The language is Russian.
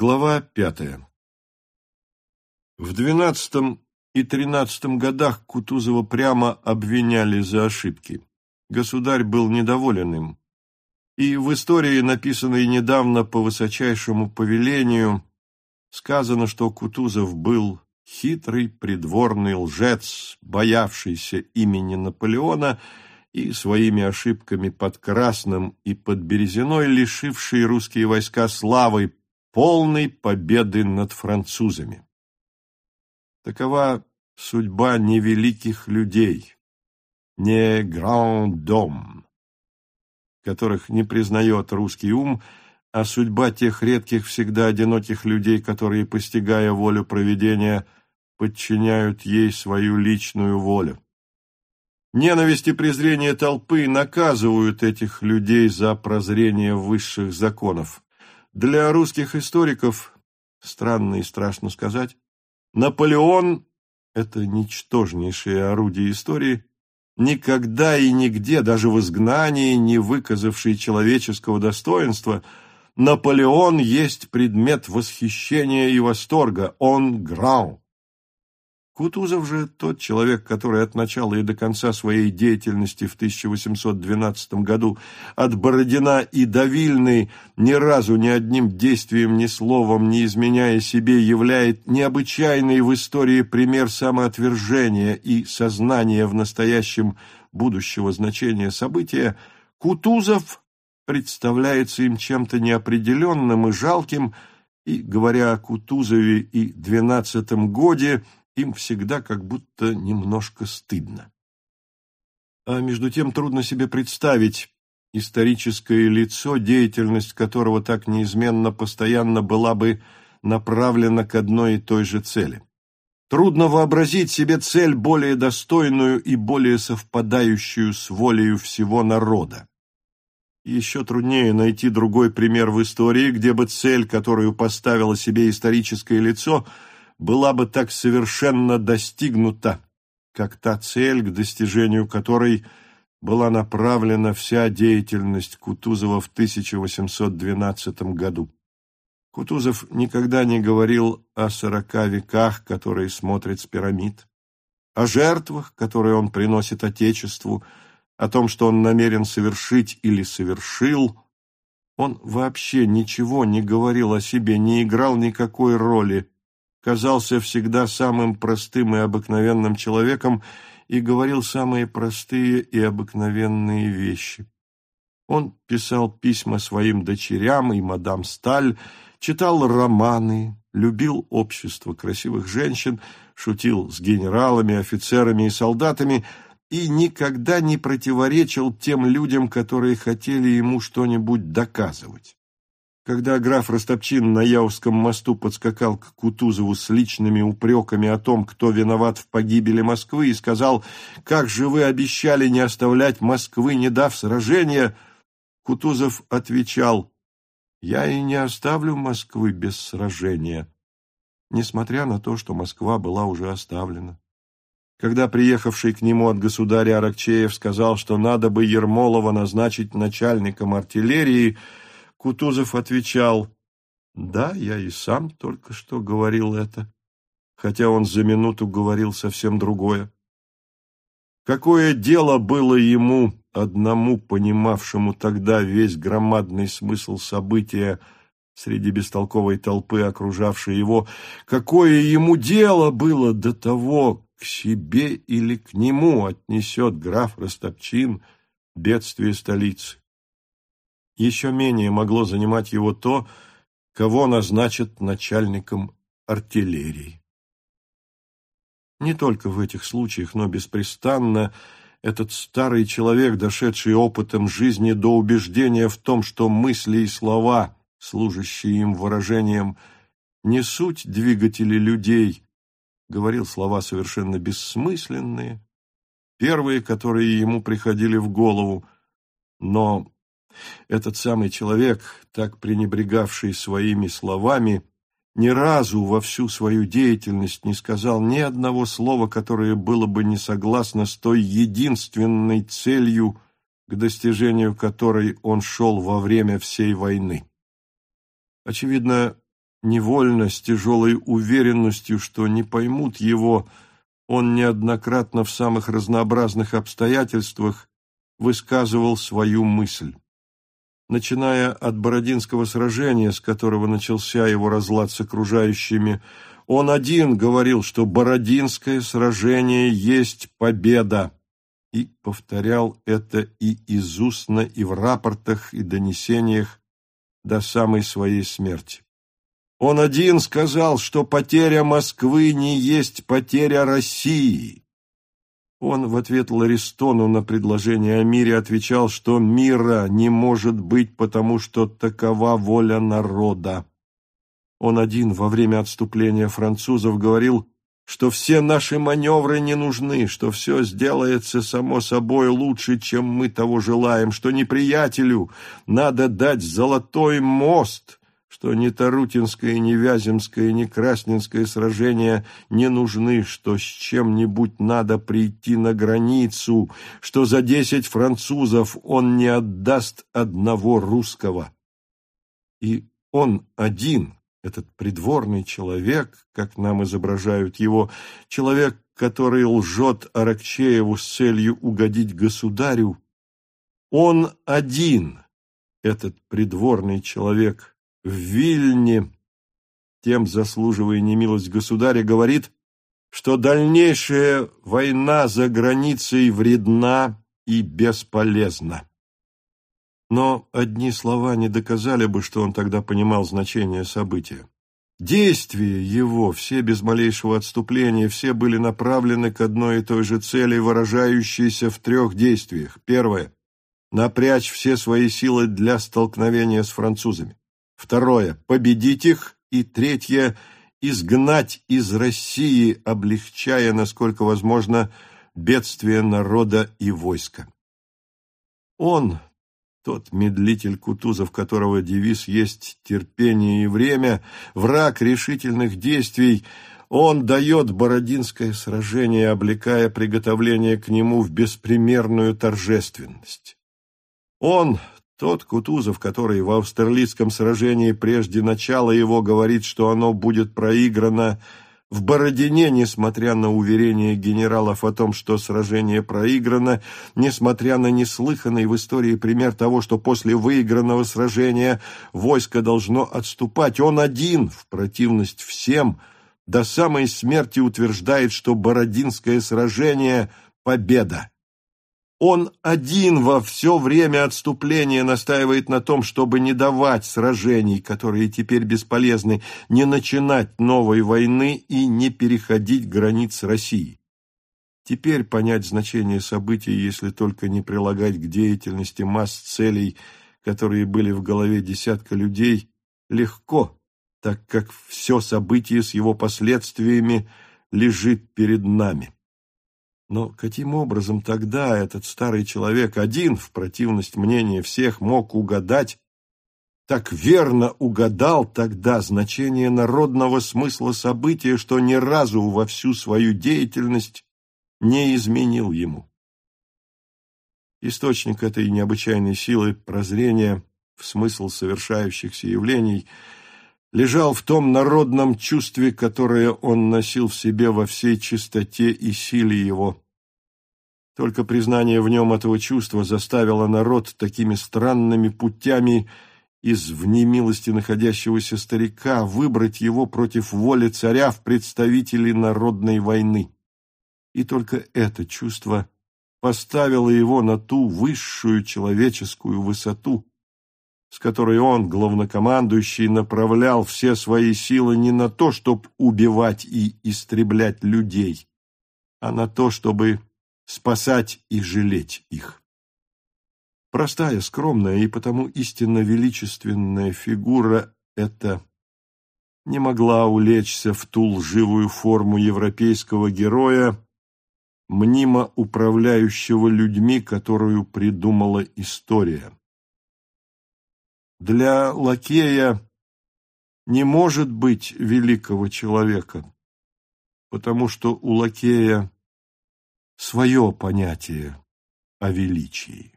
Глава пятая В двенадцатом и тринадцатом годах Кутузова прямо обвиняли за ошибки. Государь был недоволен им. И в истории, написанной недавно по высочайшему повелению, сказано, что Кутузов был хитрый придворный лжец, боявшийся имени Наполеона и своими ошибками под Красным и под Березиной лишивший русские войска славы полной победы над французами. Такова судьба невеликих людей, не гранд-дом, которых не признает русский ум, а судьба тех редких всегда одиноких людей, которые, постигая волю проведения, подчиняют ей свою личную волю. Ненависть и презрение толпы наказывают этих людей за прозрение высших законов. Для русских историков, странно и страшно сказать, Наполеон – это ничтожнейшее орудие истории, никогда и нигде, даже в изгнании, не выказавший человеческого достоинства, Наполеон есть предмет восхищения и восторга, он – гран. Кутузов же тот человек, который от начала и до конца своей деятельности в 1812 году от Бородина и до Вильны ни разу ни одним действием, ни словом, не изменяя себе, являет необычайный в истории пример самоотвержения и сознания в настоящем будущего значения события, Кутузов представляется им чем-то неопределенным и жалким, и, говоря о Кутузове и двенадцатом годе, им всегда как будто немножко стыдно. А между тем трудно себе представить историческое лицо, деятельность которого так неизменно постоянно была бы направлена к одной и той же цели. Трудно вообразить себе цель более достойную и более совпадающую с волею всего народа. Еще труднее найти другой пример в истории, где бы цель, которую поставило себе историческое лицо – была бы так совершенно достигнута, как та цель, к достижению которой была направлена вся деятельность Кутузова в 1812 году. Кутузов никогда не говорил о сорока веках, которые смотрят с пирамид, о жертвах, которые он приносит Отечеству, о том, что он намерен совершить или совершил. Он вообще ничего не говорил о себе, не играл никакой роли казался всегда самым простым и обыкновенным человеком и говорил самые простые и обыкновенные вещи. Он писал письма своим дочерям и мадам Сталь, читал романы, любил общество красивых женщин, шутил с генералами, офицерами и солдатами и никогда не противоречил тем людям, которые хотели ему что-нибудь доказывать. Когда граф Ростопчин на Яузском мосту подскакал к Кутузову с личными упреками о том, кто виноват в погибели Москвы, и сказал, «Как же вы обещали не оставлять Москвы, не дав сражения?» Кутузов отвечал, «Я и не оставлю Москвы без сражения», несмотря на то, что Москва была уже оставлена. Когда приехавший к нему от государя Аракчеев сказал, что надо бы Ермолова назначить начальником артиллерии, Кутузов отвечал, «Да, я и сам только что говорил это», хотя он за минуту говорил совсем другое. Какое дело было ему, одному понимавшему тогда весь громадный смысл события среди бестолковой толпы, окружавшей его, какое ему дело было до того, к себе или к нему отнесет граф Ростопчин бедствие столицы? Еще менее могло занимать его то, кого назначат начальником артиллерии. Не только в этих случаях, но беспрестанно этот старый человек, дошедший опытом жизни до убеждения в том, что мысли и слова, служащие им выражением, не суть двигатели людей, говорил слова совершенно бессмысленные, первые, которые ему приходили в голову, но этот самый человек, так пренебрегавший своими словами, ни разу во всю свою деятельность не сказал ни одного слова, которое было бы не согласно с той единственной целью, к достижению которой он шел во время всей войны. Очевидно, невольно, с тяжелой уверенностью, что не поймут его, он неоднократно в самых разнообразных обстоятельствах высказывал свою мысль. Начиная от Бородинского сражения, с которого начался его разлад с окружающими, он один говорил, что Бородинское сражение есть победа, и повторял это и из устно, и в рапортах, и донесениях до самой своей смерти. Он один сказал, что потеря Москвы не есть потеря России. Он в ответ Ларистону на предложение о мире отвечал, что мира не может быть, потому что такова воля народа. Он один во время отступления французов говорил, что все наши маневры не нужны, что все сделается само собой лучше, чем мы того желаем, что неприятелю надо дать золотой мост, что ни Тарутинское, ни Вяземское, ни Красненское сражения не нужны, что с чем-нибудь надо прийти на границу, что за десять французов он не отдаст одного русского. И он один этот придворный человек, как нам изображают его, человек, который лжет Аракчееву с целью угодить государю, он один, этот придворный человек, в Вильне, тем заслуживая немилость государя, говорит, что дальнейшая война за границей вредна и бесполезна. Но одни слова не доказали бы, что он тогда понимал значение события. Действия его, все без малейшего отступления, все были направлены к одной и той же цели, выражающейся в трех действиях. Первое – напрячь все свои силы для столкновения с французами. Второе – победить их. И третье – изгнать из России, облегчая, насколько возможно, бедствие народа и войска. Он, тот медлитель Кутузов, которого девиз есть терпение и время, враг решительных действий, он дает Бородинское сражение, облекая приготовление к нему в беспримерную торжественность. Он, тот Кутузов, который в австралийском сражении прежде начала его говорит, что оно будет проиграно, в Бородине, несмотря на уверения генералов о том, что сражение проиграно, несмотря на неслыханный в истории пример того, что после выигранного сражения войско должно отступать, он один, в противность всем, до самой смерти утверждает, что Бородинское сражение – победа. Он один во все время отступления настаивает на том, чтобы не давать сражений, которые теперь бесполезны, не начинать новой войны и не переходить границ России. Теперь понять значение событий, если только не прилагать к деятельности масс целей, которые были в голове десятка людей, легко, так как все событие с его последствиями лежит перед нами. Но каким образом тогда этот старый человек один, в противность мнения всех, мог угадать, так верно угадал тогда значение народного смысла события, что ни разу во всю свою деятельность не изменил ему? Источник этой необычайной силы прозрения в смысл совершающихся явлений лежал в том народном чувстве, которое он носил в себе во всей чистоте и силе его. Только признание в нем этого чувства заставило народ такими странными путями из внемилости находящегося старика выбрать его против воли царя в представители народной войны. И только это чувство поставило его на ту высшую человеческую высоту, с которой он, главнокомандующий, направлял все свои силы не на то, чтобы убивать и истреблять людей, а на то, чтобы спасать и жалеть их. Простая, скромная и потому истинно величественная фигура эта не могла улечься в ту лживую форму европейского героя, мнимо управляющего людьми, которую придумала история. Для лакея не может быть великого человека, потому что у лакея свое понятие о величии.